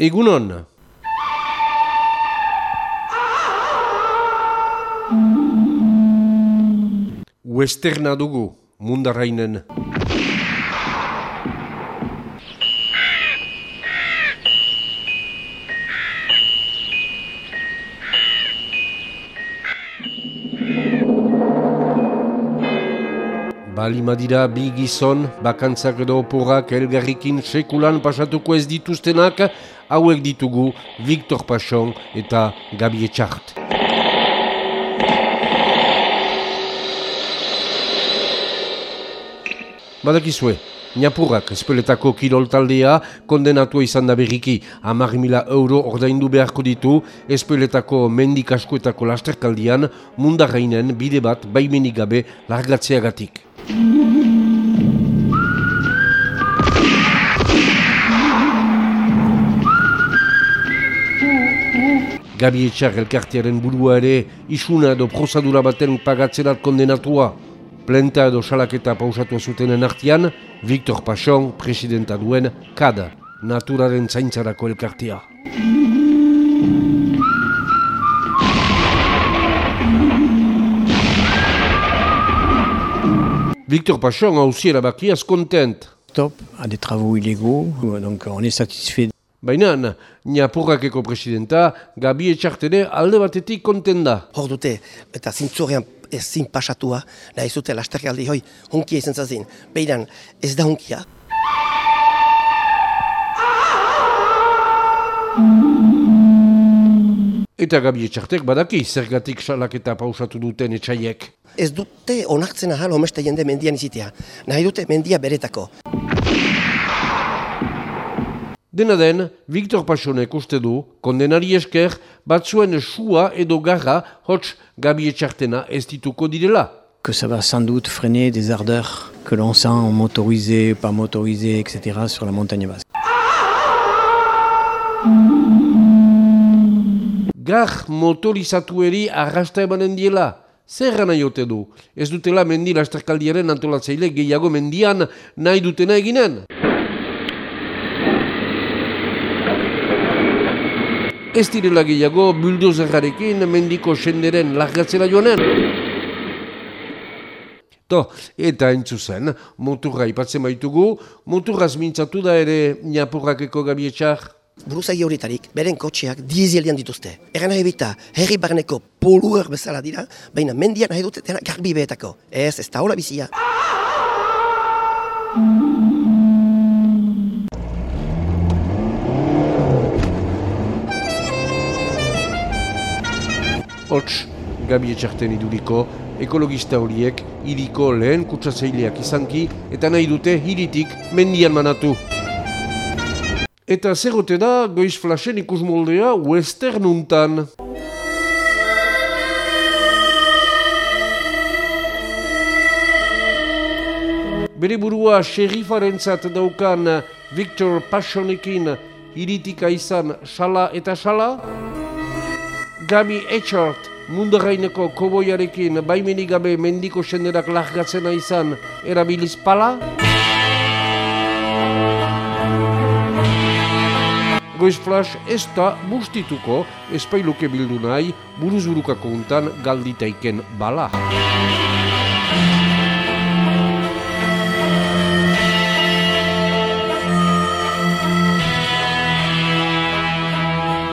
Egunon! Westerna dugu, mundarrainen. Bali madira bi gizon, bakantzak edo oporrak elgarrikin sekulan pasatuko ez dituztenak, hauek ditugu Victor Pachon eta Gabi Etxart. Badakizue, Niapurrak espeletako kirol taldea kondenatua izan da berriki hamar mila euro ordaindu beharko ditu espeletako mendik askoetako lasterkaldian mundarrainen bide bat baimenik gabe largatzeagatik. Gabi Etxar elkartearen burua ere isuna edo prozadura baten pagatzerat kondenatua. Plenta edo salaketa pausatu zutenen artian, Victor Pachon, presidenta duen, kada, naturaren zaintzarako elkartea. Victor Pachon a aussi erabakiaz kontent. Stop à des travaux illégaux, donc on est satisfait. Baina, Niapurrakeko presidenta, Gabi Etxartene alde batetik konten da. Hor dute, eta zintzorean ezin pasatua, nahi zute lasterkaldi hoi, honkia izan zazin. Beiran, ez da honkia. Eta Gabi Etxartek badaki zergatik salaketa pausatu duten etxaiek. Ez dute onartzen ahal homeste jende mendian izitea. Nahi dute mendia beretako. Dena den, Victor Pachonek uste du, kondenari esker, batzuen sua edo garra hots Gabi Etxartena ez dituko direla. Que ça va sans doute freiner des ardeurs que l'on sent en motorisé, pas motorisé, etc. sur la montagne basse. Gar motorizatueri arrasta emanen diela. Zer gana jote du? Ez dutela mendi lasterkaldiaren antolatzaile gehiago mendian nahi dutena eginen? Ez direla gehiago buldozerrarekin mendiko senderen largatzera joanen? To, eta entzuzen, moturra ipatzen baitugu, moturraz mintzatu da ere Niapurrakeko gabietxar. Buruzagi horitarik, beren kotxeak diezelian dituzte. Eran ebita, herri barneko poluer bezala dira, baina mendian nahi dute garbi behetako. Ez, ez da hola bizia. Hots, Gabi Etxarten iduriko, ekologista horiek hiriko lehen kutsatzaileak izanki eta nahi dute hiritik mendian manatu. Eta zerote da goiz flashen ikus moldea westernuntan. Bere burua sherifarentzat daukan Victor Pashonekin hiritika izan sala eta sala. Gabi Etchart mundarraineko koboiarekin baimenik gabe mendiko senderak largatzena izan erabiliz pala. Goiz Flash ez da bustituko espailuke bildu nahi buruz burukako untan galditaiken bala.